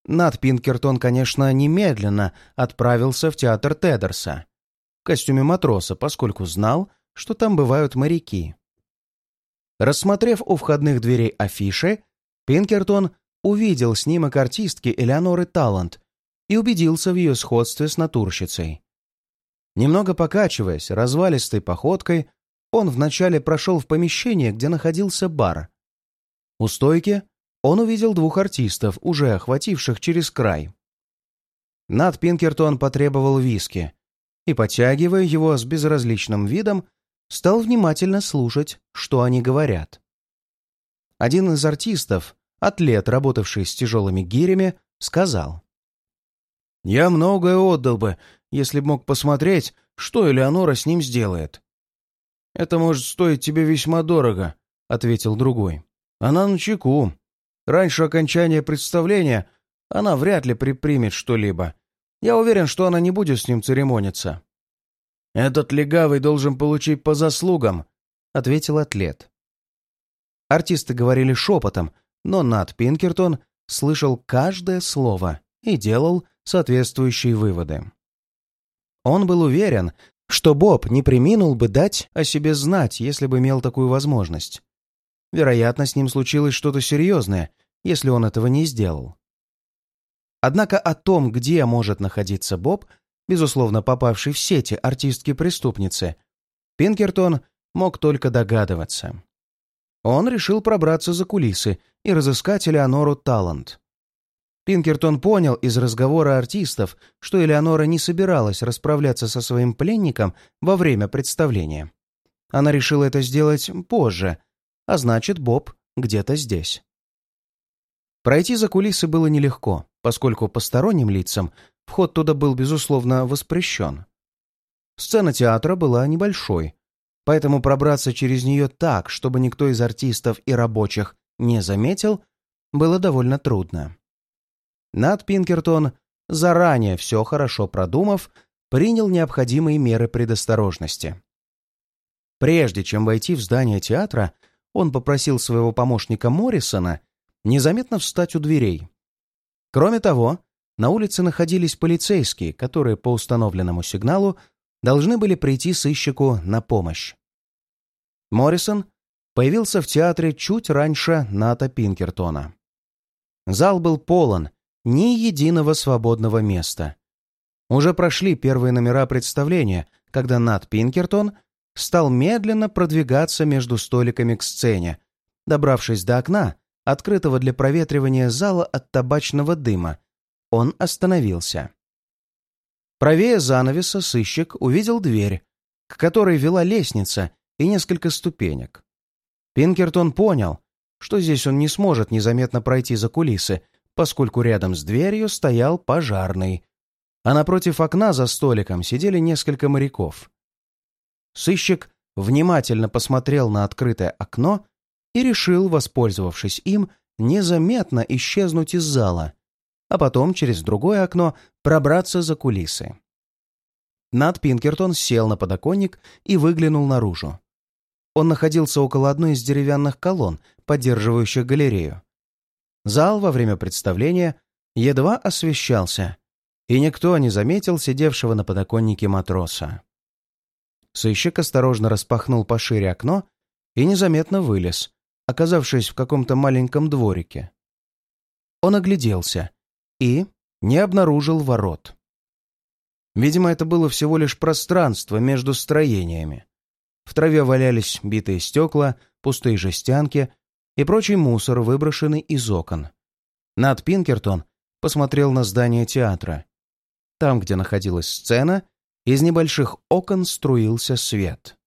Над Пинкертон, конечно, немедленно отправился в театр Тедерса в костюме матроса, поскольку знал, что там бывают моряки. Рассмотрев у входных дверей афиши, Пинкертон увидел снимок артистки Элеоноры Талант и убедился в ее сходстве с натурщицей. Немного покачиваясь развалистой походкой, он вначале прошел в помещение, где находился бар. У стойки он увидел двух артистов, уже охвативших через край. Над Пинкертон потребовал виски и, подтягивая его с безразличным видом, стал внимательно слушать, что они говорят. Один из артистов, Атлет, работавший с тяжелыми гирями, сказал. Я многое отдал бы, если б мог посмотреть, что Элеонора с ним сделает. «Это может стоить тебе весьма дорого», — ответил другой. «Она на чеку. Раньше окончания представления она вряд ли предпримет что-либо. Я уверен, что она не будет с ним церемониться». «Этот легавый должен получить по заслугам», — ответил атлет. Артисты говорили шепотом, но Нат Пинкертон слышал каждое слово и делал соответствующие выводы. Он был уверен, что Боб не приминул бы дать о себе знать, если бы имел такую возможность. Вероятно, с ним случилось что-то серьезное, если он этого не сделал. Однако о том, где может находиться Боб, безусловно попавший в сети артистки-преступницы, Пинкертон мог только догадываться. Он решил пробраться за кулисы и разыскать Элеонору Талант. Пинкертон понял из разговора артистов, что Элеонора не собиралась расправляться со своим пленником во время представления. Она решила это сделать позже, а значит, Боб где-то здесь. Пройти за кулисы было нелегко, поскольку посторонним лицам вход туда был, безусловно, воспрещен. Сцена театра была небольшой, поэтому пробраться через нее так, чтобы никто из артистов и рабочих не заметил, было довольно трудно. Над Пинкертон, заранее все хорошо продумав, принял необходимые меры предосторожности. Прежде чем войти в здание театра, он попросил своего помощника Моррисона незаметно встать у дверей. Кроме того, на улице находились полицейские, которые по установленному сигналу должны были прийти сыщику на помощь. Моррисон появился в театре чуть раньше Ната Пинкертона. Зал был полон, ни единого свободного места. Уже прошли первые номера представления, когда Нат Пинкертон стал медленно продвигаться между столиками к сцене, добравшись до окна, открытого для проветривания зала от табачного дыма, он остановился. Правее занавеса сыщик увидел дверь, к которой вела лестница и несколько ступенек. Пинкертон понял, что здесь он не сможет незаметно пройти за кулисы, поскольку рядом с дверью стоял пожарный, а напротив окна за столиком сидели несколько моряков. Сыщик внимательно посмотрел на открытое окно и решил, воспользовавшись им, незаметно исчезнуть из зала, а потом через другое окно пробраться за кулисы. Над Пинкертон сел на подоконник и выглянул наружу. Он находился около одной из деревянных колонн, поддерживающих галерею. Зал во время представления едва освещался, и никто не заметил сидевшего на подоконнике матроса. Сыщик осторожно распахнул пошире окно и незаметно вылез, оказавшись в каком-то маленьком дворике. Он огляделся и не обнаружил ворот. Видимо, это было всего лишь пространство между строениями. В траве валялись битые стекла, пустые жестянки и прочий мусор, выброшенный из окон. Над Пинкертон посмотрел на здание театра. Там, где находилась сцена, из небольших окон струился свет.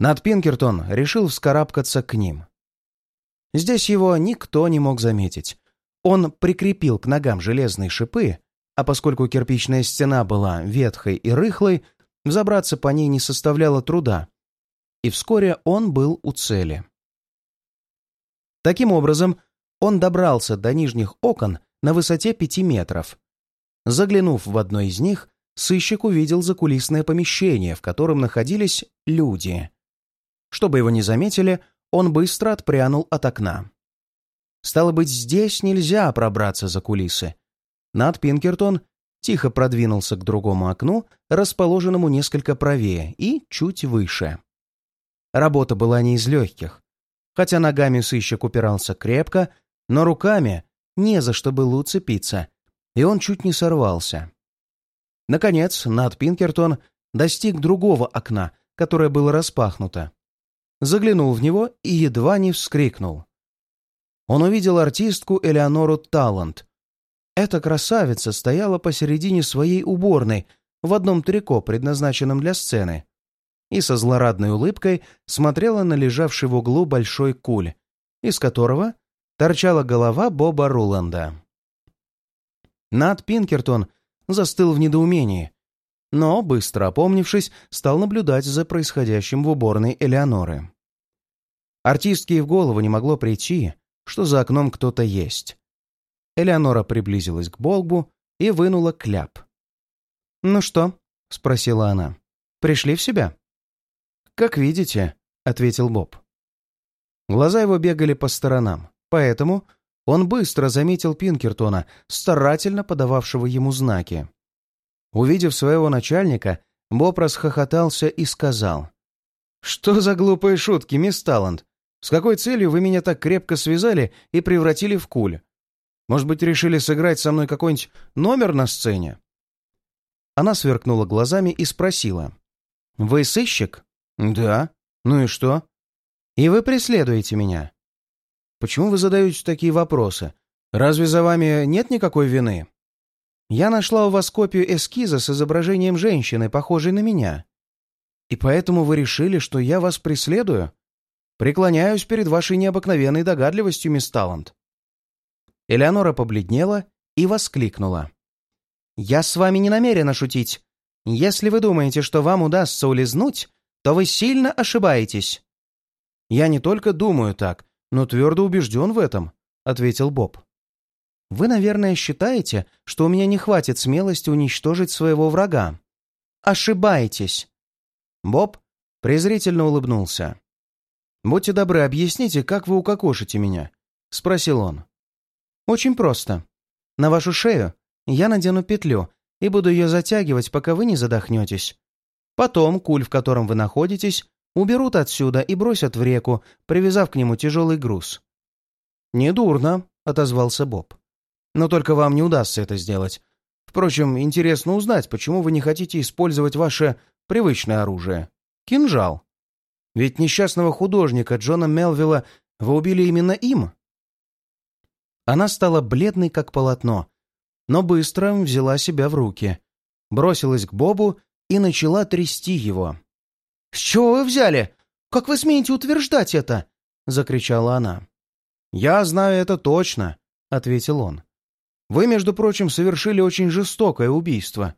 Над Пинкертон решил вскарабкаться к ним. Здесь его никто не мог заметить. Он прикрепил к ногам железные шипы, а поскольку кирпичная стена была ветхой и рыхлой, взобраться по ней не составляло труда. И вскоре он был у цели. Таким образом, он добрался до нижних окон на высоте пяти метров. Заглянув в одно из них, сыщик увидел закулисное помещение, в котором находились люди. Чтобы его не заметили, он быстро отпрянул от окна. Стало быть, здесь нельзя пробраться за кулисы. Над Пинкертон тихо продвинулся к другому окну, расположенному несколько правее и чуть выше. Работа была не из легких. Хотя ногами сыщик упирался крепко, но руками не за что было уцепиться, и он чуть не сорвался. Наконец, Над Пинкертон достиг другого окна, которое было распахнуто. Заглянул в него и едва не вскрикнул. Он увидел артистку Элеонору Талант. Эта красавица стояла посередине своей уборной в одном трико, предназначенном для сцены и со злорадной улыбкой смотрела на лежавший в углу большой куль, из которого торчала голова Боба Руланда. Над Пинкертон застыл в недоумении, но, быстро опомнившись, стал наблюдать за происходящим в уборной Элеоноры. Артистке в голову не могло прийти, что за окном кто-то есть. Элеонора приблизилась к Болбу и вынула кляп. «Ну что?» — спросила она. «Пришли в себя?» «Как видите», — ответил Боб. Глаза его бегали по сторонам, поэтому он быстро заметил Пинкертона, старательно подававшего ему знаки. Увидев своего начальника, Боб расхохотался и сказал. «Что за глупые шутки, мисс Талант? С какой целью вы меня так крепко связали и превратили в куль? Может быть, решили сыграть со мной какой-нибудь номер на сцене?» Она сверкнула глазами и спросила. «Вы сыщик?» «Да. Ну и что?» «И вы преследуете меня?» «Почему вы задаете такие вопросы? Разве за вами нет никакой вины?» «Я нашла у вас копию эскиза с изображением женщины, похожей на меня. И поэтому вы решили, что я вас преследую? Преклоняюсь перед вашей необыкновенной догадливостью, мисс Талант». Элеонора побледнела и воскликнула. «Я с вами не намерена шутить. Если вы думаете, что вам удастся улизнуть, то вы сильно ошибаетесь». «Я не только думаю так, но твердо убежден в этом», — ответил Боб. «Вы, наверное, считаете, что у меня не хватит смелости уничтожить своего врага. Ошибаетесь». Боб презрительно улыбнулся. «Будьте добры, объясните, как вы укокошите меня?» — спросил он. «Очень просто. На вашу шею я надену петлю и буду ее затягивать, пока вы не задохнетесь. Потом куль, в котором вы находитесь, уберут отсюда и бросят в реку, привязав к нему тяжелый груз». «Недурно», — отозвался Боб. «Но только вам не удастся это сделать. Впрочем, интересно узнать, почему вы не хотите использовать ваше привычное оружие — кинжал. Ведь несчастного художника Джона Мелвилла вы убили именно им». Она стала бледной, как полотно, но быстро взяла себя в руки, бросилась к Бобу и начала трясти его. «С чего вы взяли? Как вы смеете утверждать это?» — закричала она. «Я знаю это точно», — ответил он. «Вы, между прочим, совершили очень жестокое убийство.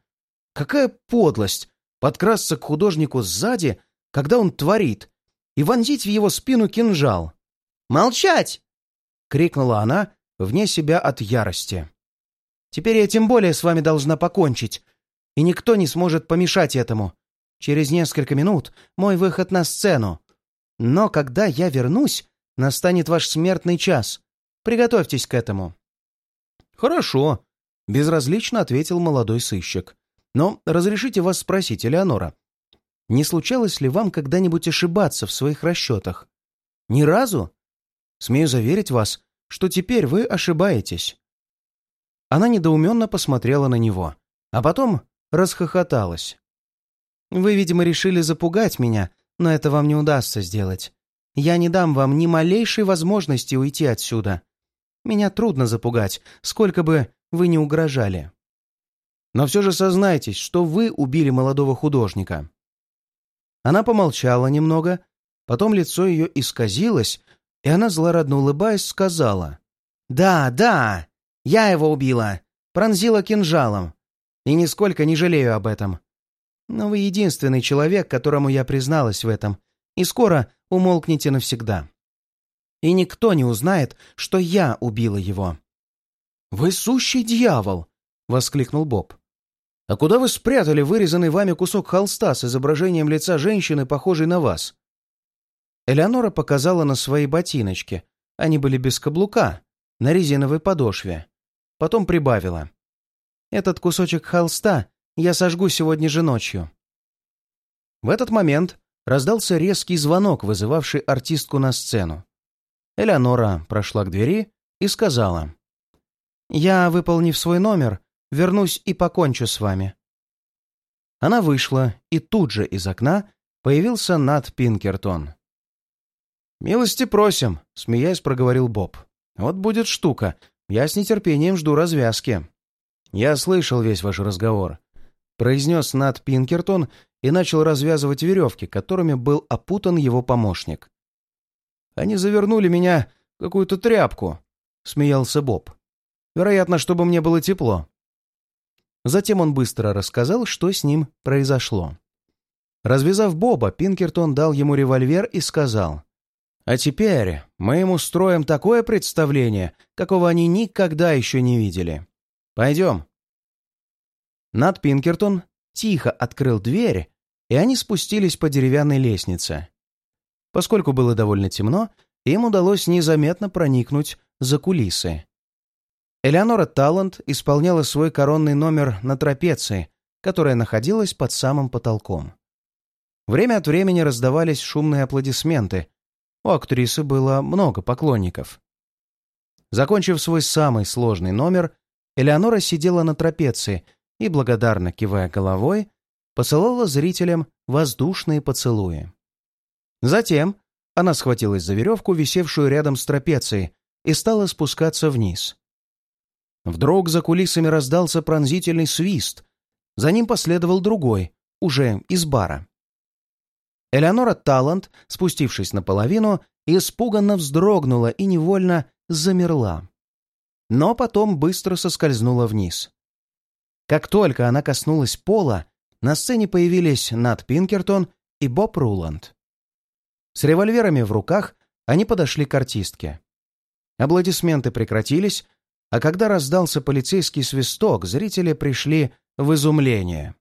Какая подлость подкрасться к художнику сзади, когда он творит, и вонзить в его спину кинжал!» «Молчать!» — крикнула она вне себя от ярости. Теперь я тем более с вами должна покончить, и никто не сможет помешать этому. Через несколько минут мой выход на сцену. Но когда я вернусь, настанет ваш смертный час. Приготовьтесь к этому». «Хорошо», — безразлично ответил молодой сыщик. «Но разрешите вас спросить, Элеонора, не случалось ли вам когда-нибудь ошибаться в своих расчетах? Ни разу? Смею заверить вас, что теперь вы ошибаетесь. Она недоуменно посмотрела на него, а потом расхохоталась. «Вы, видимо, решили запугать меня, но это вам не удастся сделать. Я не дам вам ни малейшей возможности уйти отсюда. Меня трудно запугать, сколько бы вы ни угрожали. Но все же сознайтесь, что вы убили молодого художника». Она помолчала немного, потом лицо ее исказилось, и она, злорадно улыбаясь, сказала. «Да, да, я его убила, пронзила кинжалом. И нисколько не жалею об этом. Но вы единственный человек, которому я призналась в этом, и скоро умолкнете навсегда. И никто не узнает, что я убила его». «Вы сущий дьявол!» — воскликнул Боб. «А куда вы спрятали вырезанный вами кусок холста с изображением лица женщины, похожей на вас?» Элеонора показала на свои ботиночки. Они были без каблука, на резиновой подошве. Потом прибавила. «Этот кусочек холста я сожгу сегодня же ночью». В этот момент раздался резкий звонок, вызывавший артистку на сцену. Элеонора прошла к двери и сказала. «Я, выполнив свой номер, вернусь и покончу с вами». Она вышла, и тут же из окна появился Нат Пинкертон. «Милости просим», — смеясь проговорил Боб. «Вот будет штука. Я с нетерпением жду развязки». «Я слышал весь ваш разговор», — произнес Нат Пинкертон и начал развязывать веревки, которыми был опутан его помощник. «Они завернули меня в какую-то тряпку», — смеялся Боб. «Вероятно, чтобы мне было тепло. Затем он быстро рассказал, что с ним произошло. Развязав Боба, Пинкертон дал ему револьвер и сказал, «А теперь мы им устроим такое представление, какого они никогда еще не видели. Пойдем». Над Пинкертон тихо открыл дверь, и они спустились по деревянной лестнице. Поскольку было довольно темно, им удалось незаметно проникнуть за кулисы. Элеонора Талант исполняла свой коронный номер на трапеции, которая находилась под самым потолком. Время от времени раздавались шумные аплодисменты. У актрисы было много поклонников. Закончив свой самый сложный номер, Элеонора сидела на трапеции и, благодарно кивая головой, посылала зрителям воздушные поцелуи. Затем она схватилась за веревку, висевшую рядом с трапецией, и стала спускаться вниз. Вдруг за кулисами раздался пронзительный свист. За ним последовал другой, уже из бара. Элеонора Талант, спустившись наполовину, испуганно вздрогнула и невольно замерла. Но потом быстро соскользнула вниз. Как только она коснулась пола, на сцене появились Нат Пинкертон и Боб Руланд. С револьверами в руках они подошли к артистке. Аплодисменты прекратились, а когда раздался полицейский свисток, зрители пришли в изумление.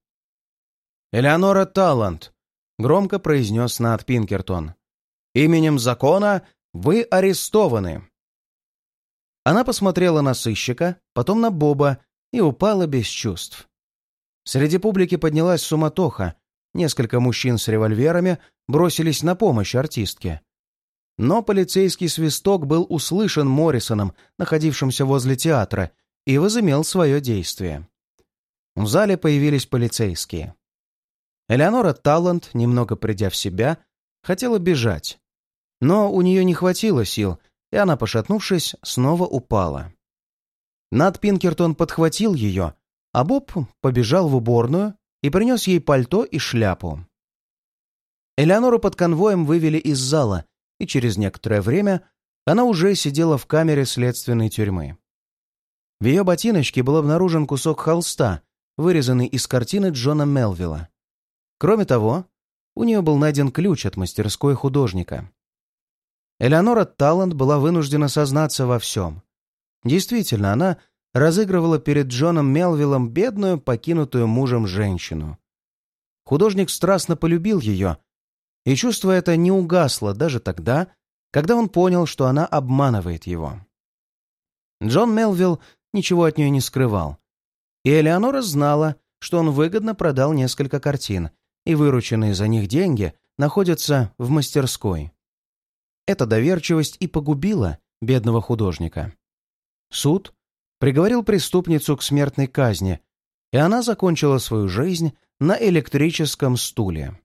«Элеонора Талант», — громко произнес Нат Пинкертон, — «именем закона вы арестованы». Она посмотрела на сыщика, потом на Боба и упала без чувств. Среди публики поднялась суматоха, несколько мужчин с револьверами бросились на помощь артистке. Но полицейский свисток был услышан Моррисоном, находившимся возле театра, и возымел свое действие. В зале появились полицейские. Элеонора Талант, немного придя в себя, хотела бежать. Но у нее не хватило сил, и она, пошатнувшись, снова упала. Над Пинкертон подхватил ее, а Боб побежал в уборную и принес ей пальто и шляпу. Элеонору под конвоем вывели из зала, и через некоторое время она уже сидела в камере следственной тюрьмы. В ее ботиночке был обнаружен кусок холста, вырезанный из картины Джона Мелвилла. Кроме того, у нее был найден ключ от мастерской художника. Элеонора Талант была вынуждена сознаться во всем. Действительно, она разыгрывала перед Джоном Мелвиллом бедную, покинутую мужем женщину. Художник страстно полюбил ее, и чувство это не угасло даже тогда, когда он понял, что она обманывает его. Джон Мелвилл ничего от нее не скрывал, и Элеонора знала, что он выгодно продал несколько картин, и вырученные за них деньги находятся в мастерской. Эта доверчивость и погубила бедного художника. Суд приговорил преступницу к смертной казни, и она закончила свою жизнь на электрическом стуле.